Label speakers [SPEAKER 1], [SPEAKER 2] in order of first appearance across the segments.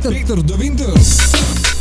[SPEAKER 1] Peter, Peter de Winter.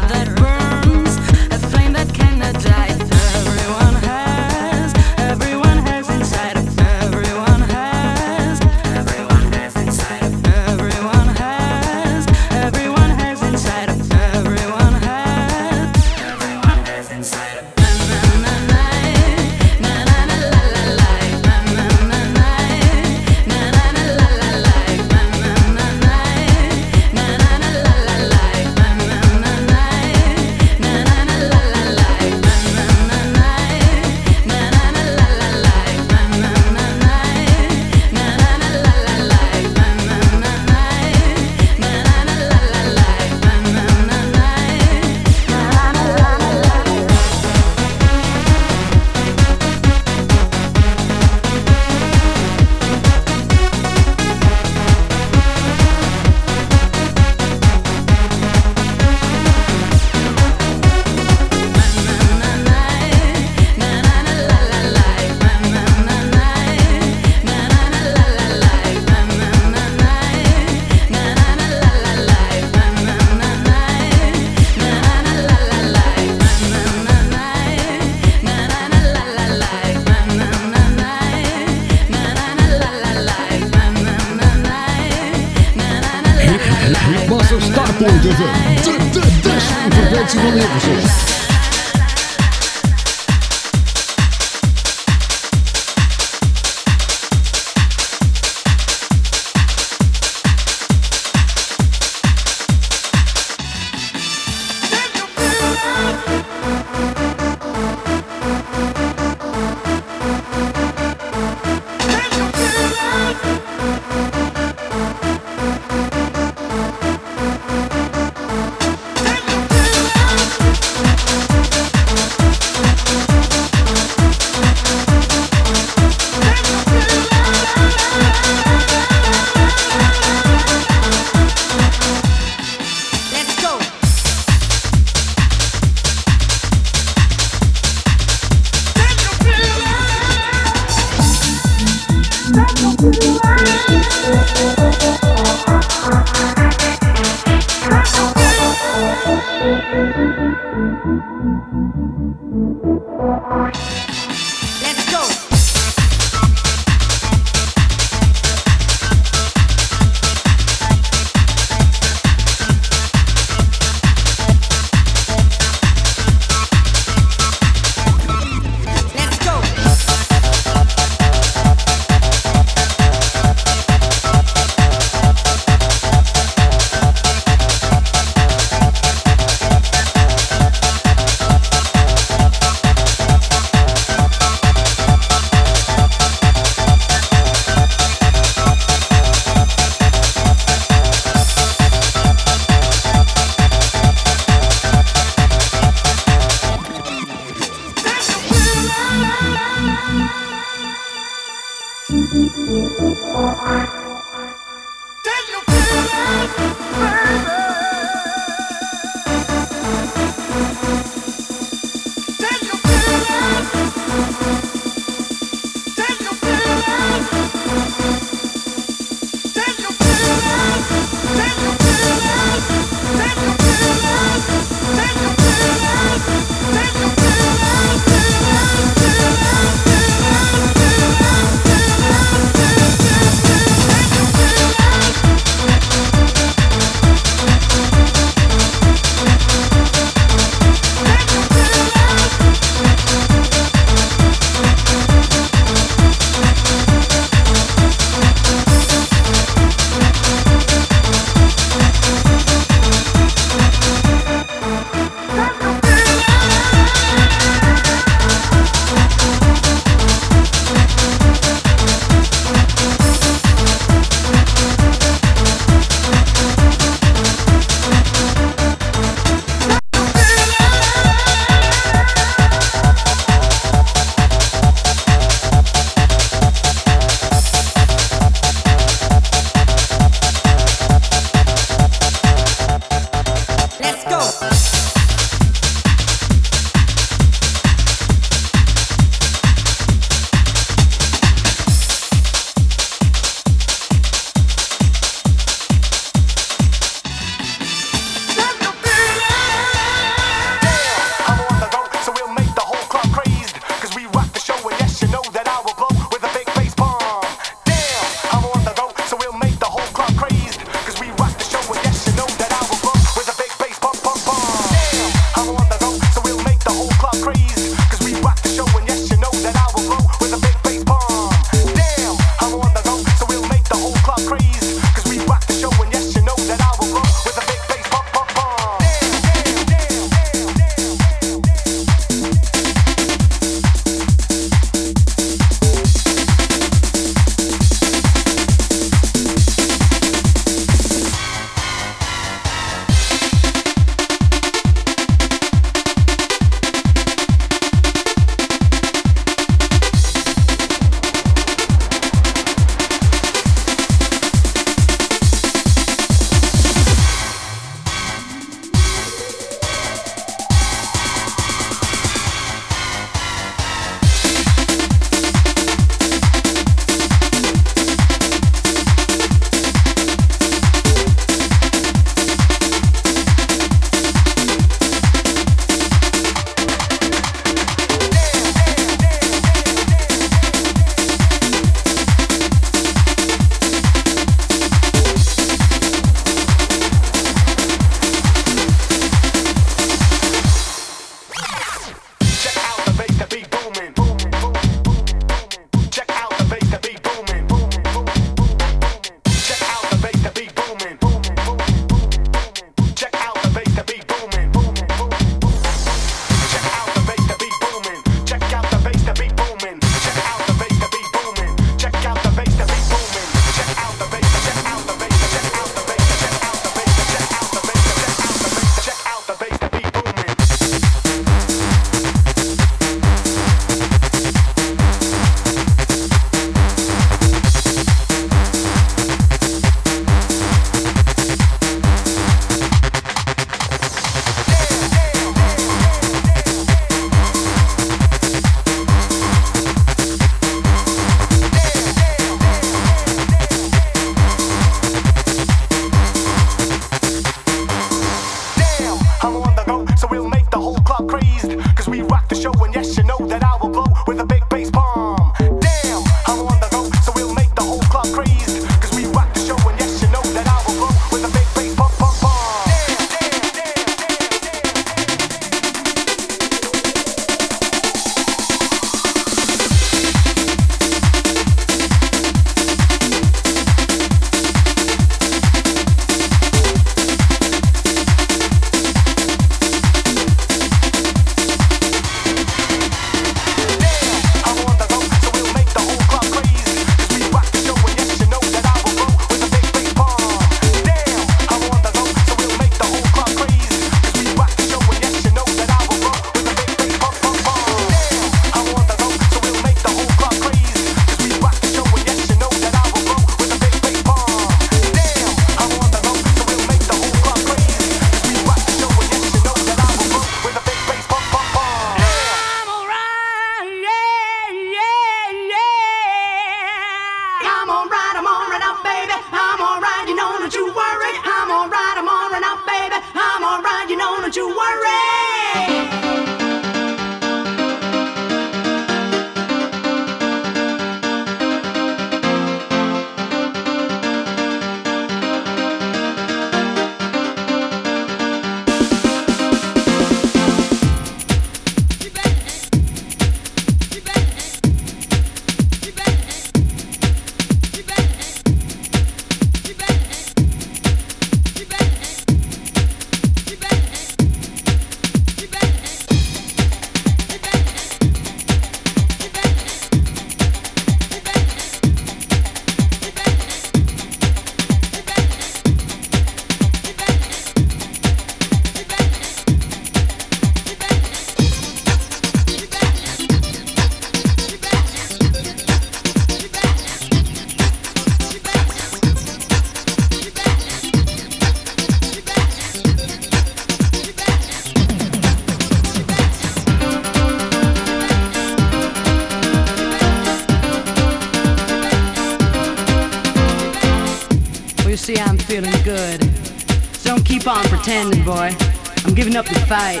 [SPEAKER 2] Fight.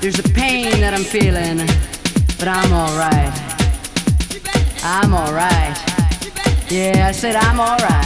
[SPEAKER 2] There's a pain that I'm feeling, but I'm alright. I'm alright. Yeah, I said I'm alright.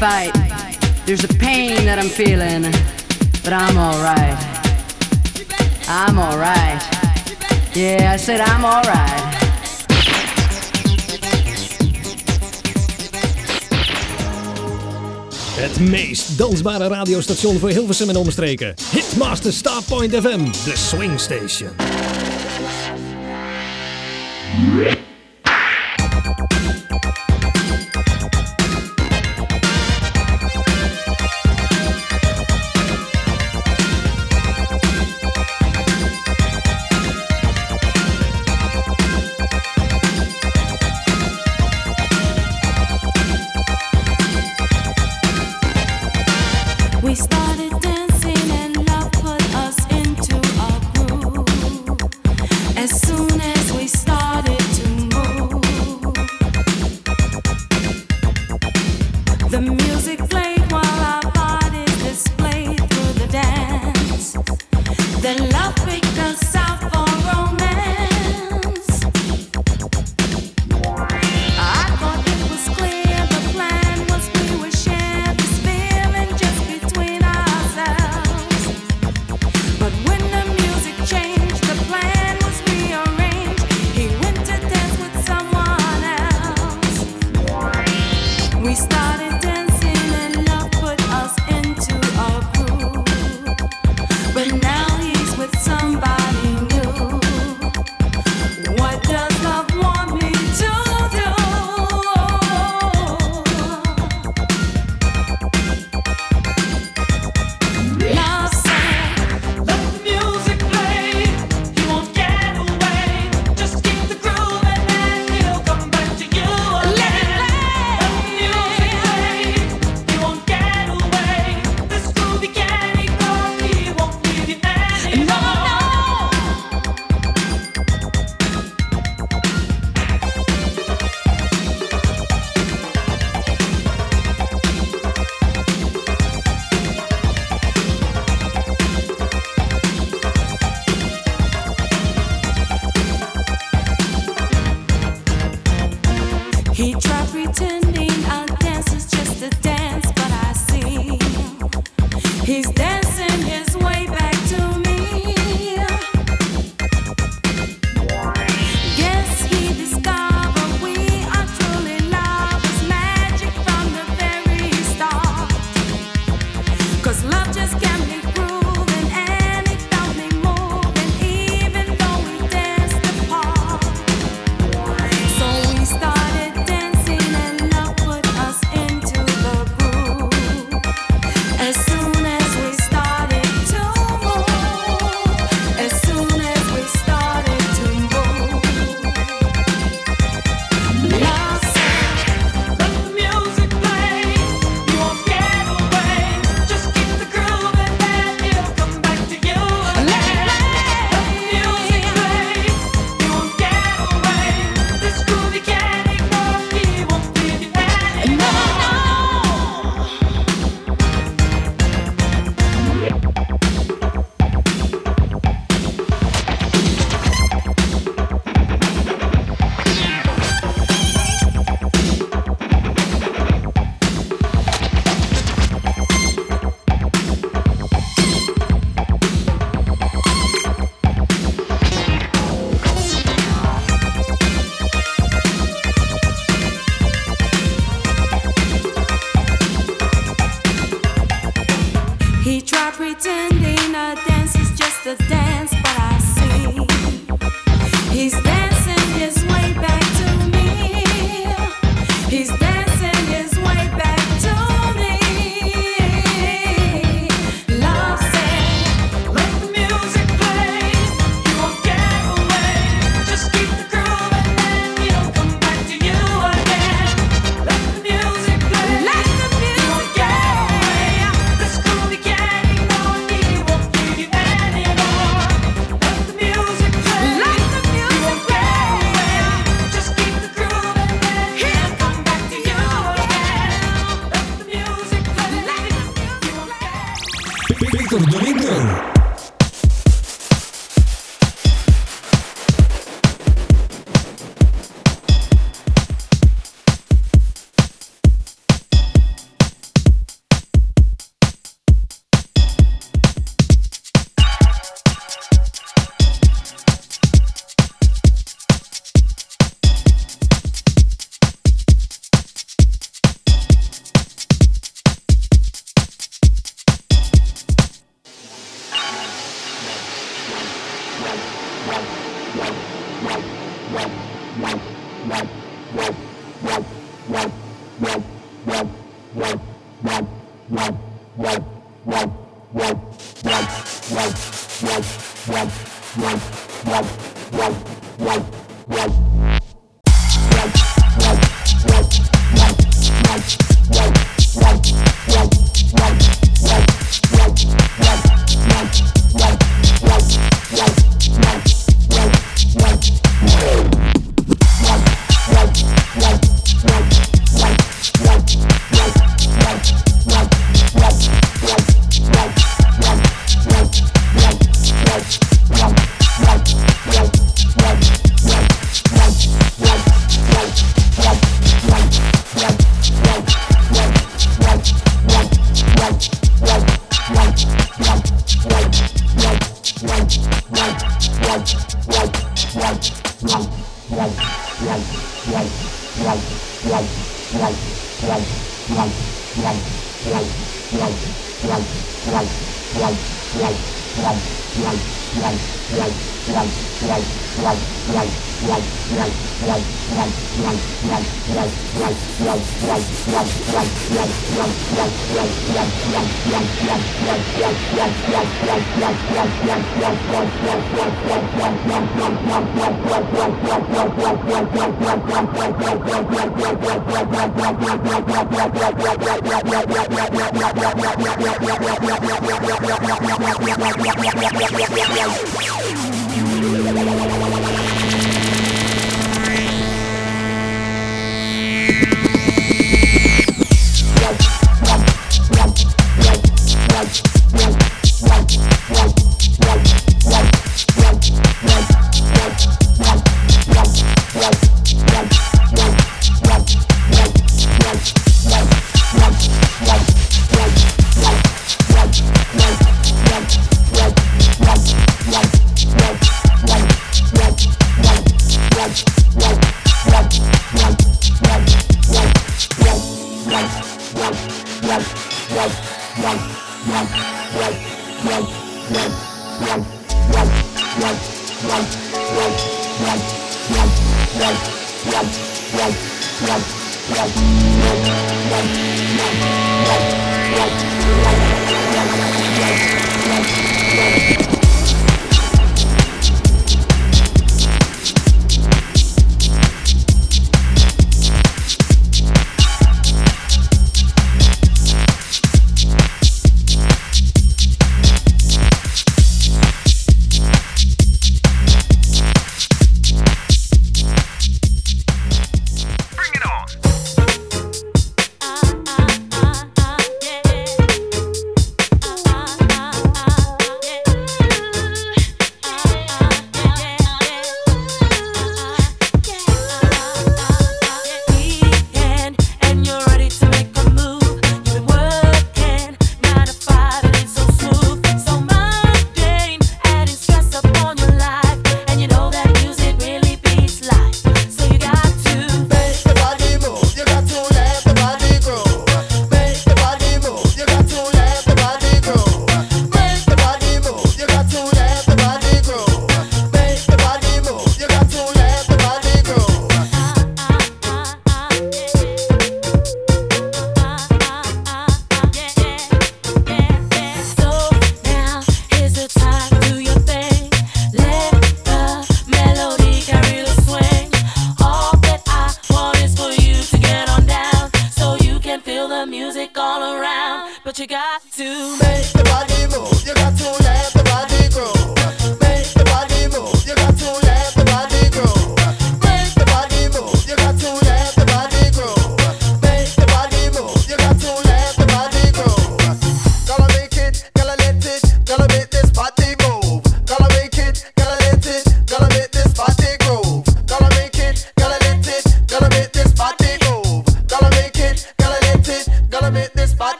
[SPEAKER 2] Fight. There's a pain that I'm feeling, but I'm alright. I'm alright. Yeah, I said I'm alright.
[SPEAKER 3] Het meest dansbare radiostation voor Hilversum en omstreken. Hitmaster Starpoint FM, de Swing Station.
[SPEAKER 4] He tried pretending.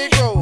[SPEAKER 4] Negro.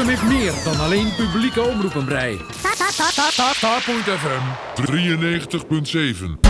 [SPEAKER 5] Hilversum meer dan alleen publieke omroepenbrei. Ta.fm
[SPEAKER 6] 93.7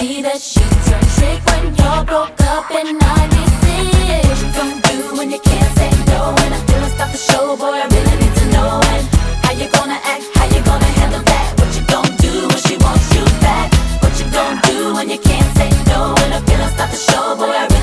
[SPEAKER 7] me that she turned trick when y'all broke up and I need sick. What you gonna do when you can't say no? And I feel like stop the show, boy, I really need to know. And how you gonna act? How you gonna handle that? What you gonna do when she wants you back? What you gonna do when you can't say no? And I feel like stop the show, boy, I really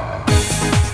[SPEAKER 4] Bye.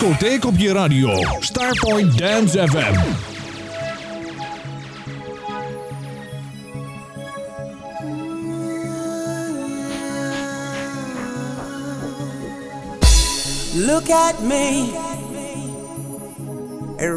[SPEAKER 8] discotheek op je radio. Starpoint Dance FM.
[SPEAKER 4] Look at me. It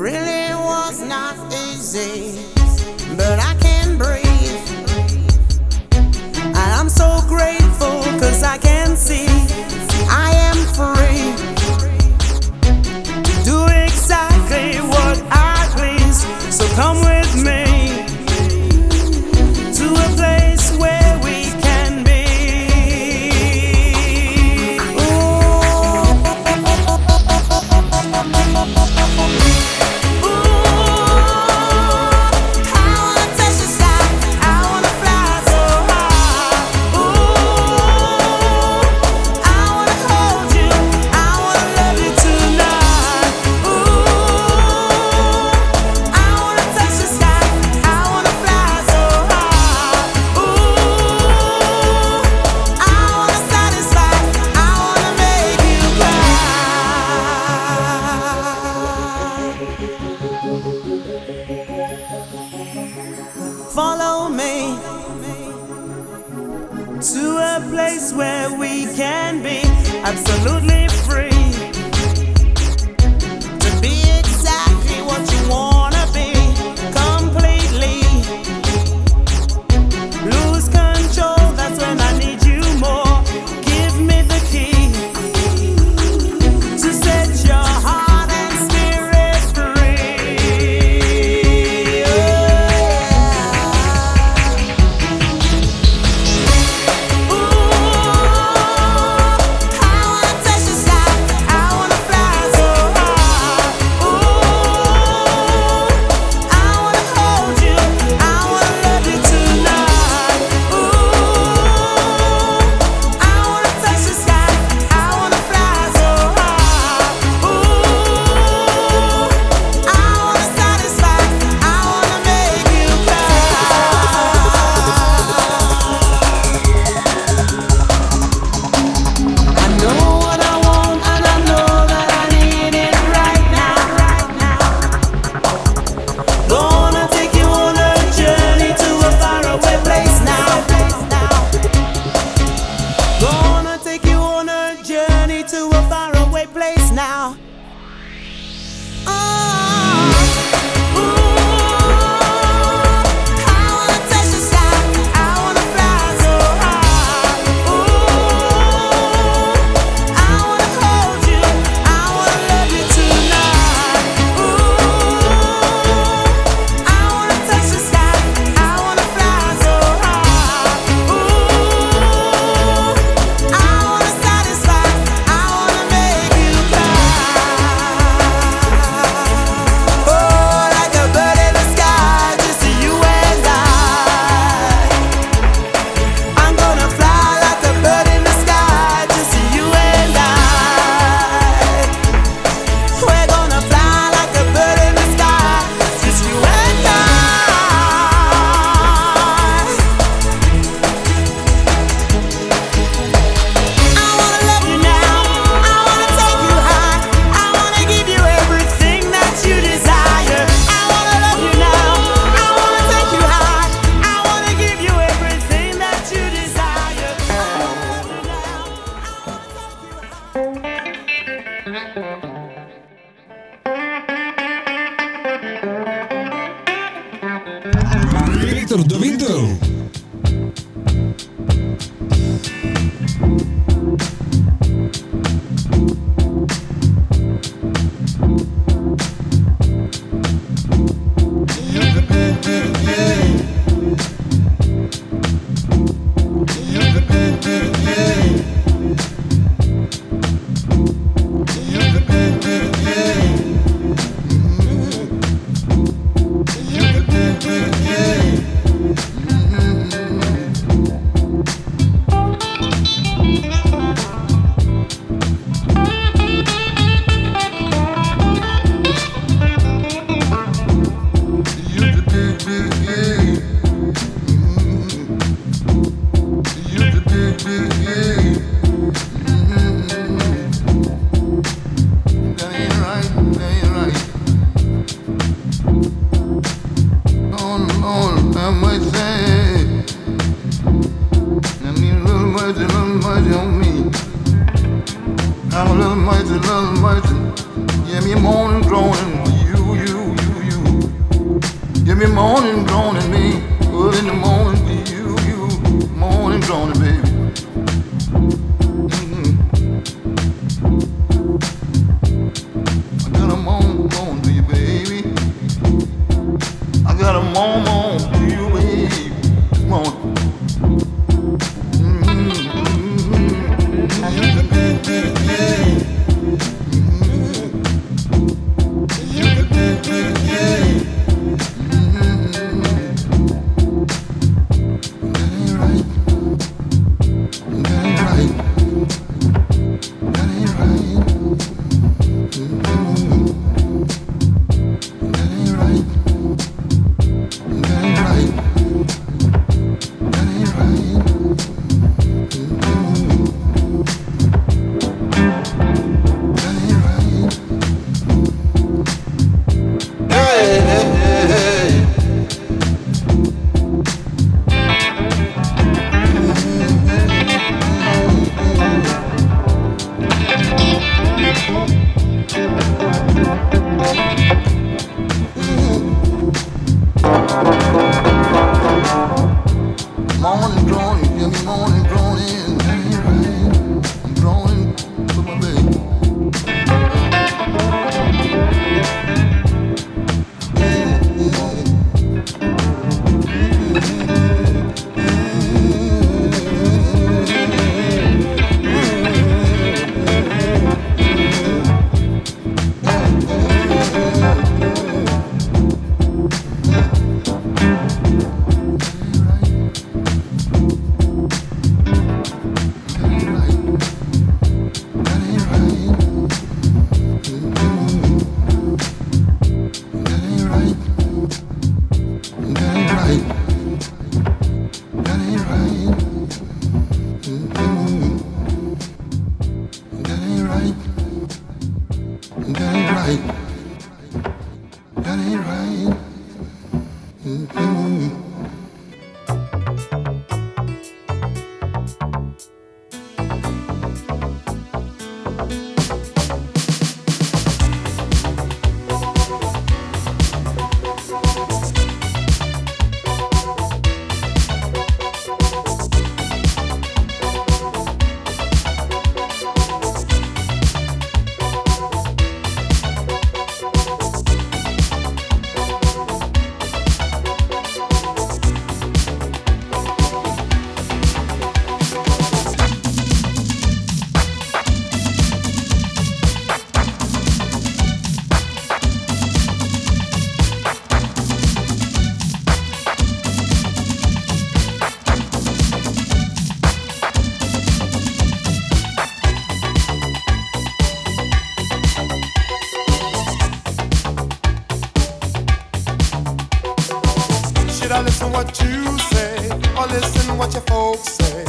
[SPEAKER 4] what you
[SPEAKER 9] say or listen what your folks say?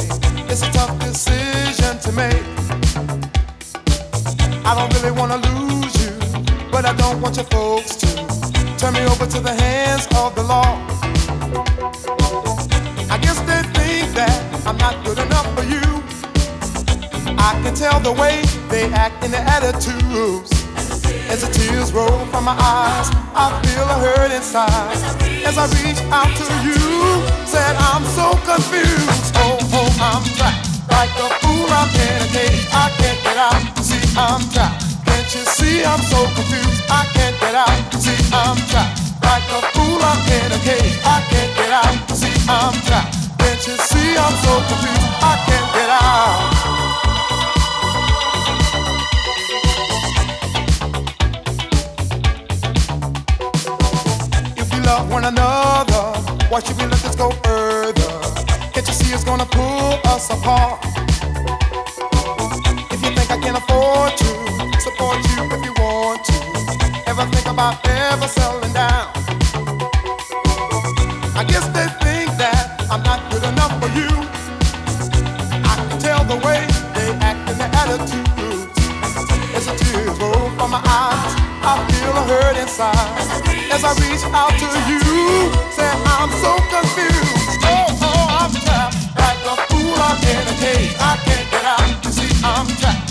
[SPEAKER 9] It's a tough decision to make. I don't really wanna lose you, but I don't want your folks to turn me over to the hands of the law. I guess they think that I'm not good enough for you. I can tell the way they act in their attitudes. As the tears roll from my eyes, I feel a hurt inside. As I reach out to you, said I'm so confused. Oh, oh, I'm trapped. Like a fool, I'm in a cage. I can't get out. See, I'm trapped. Can't you see I'm so confused? I can't get out. See, I'm trapped. Like a fool, I'm in a cage. I can't get out. See, I'm trapped. Can't you see I'm so confused? I can't get out. Why should we let this go further? Can't you see it's gonna pull us apart? If you think I can afford to support you if you want to, ever think about ever settling down? I feel a hurt inside. As I reach out to you, say I'm so confused. Oh, oh, I'm trapped like a fool. I'm in a cage. I can't get out. You see, I'm trapped.